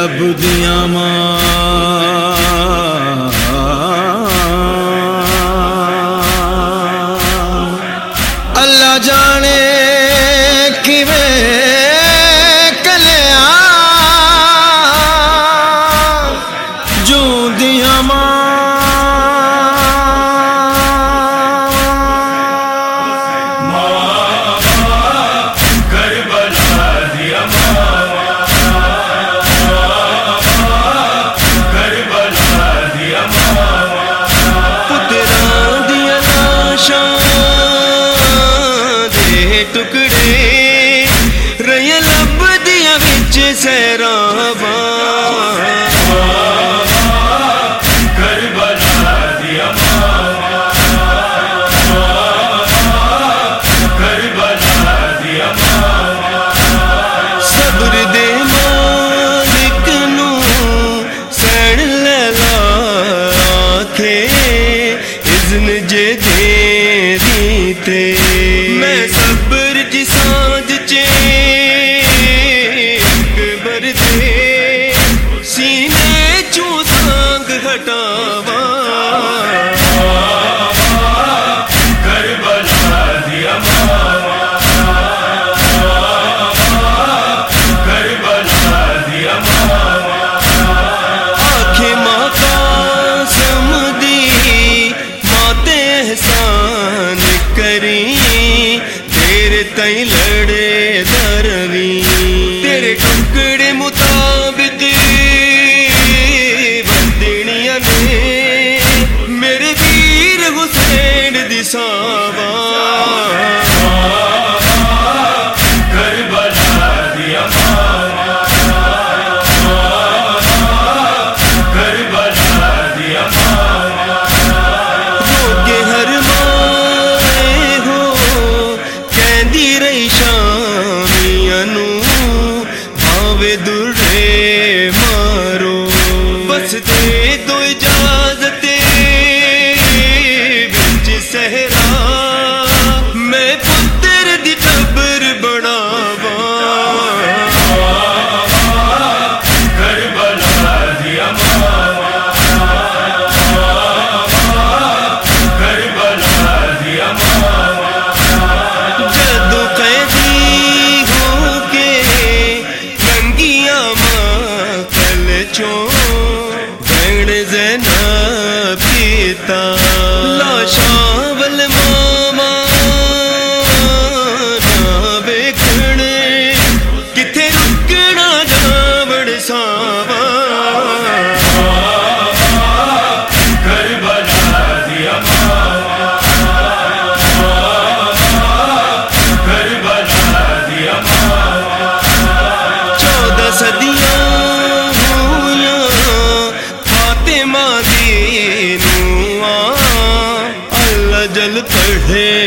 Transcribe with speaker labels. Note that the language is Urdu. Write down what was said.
Speaker 1: لب دیاں ماں۔ اللہ جانے کی میں
Speaker 2: تجھ سے رواں دے درے مارو بس دے دو چون پڑھے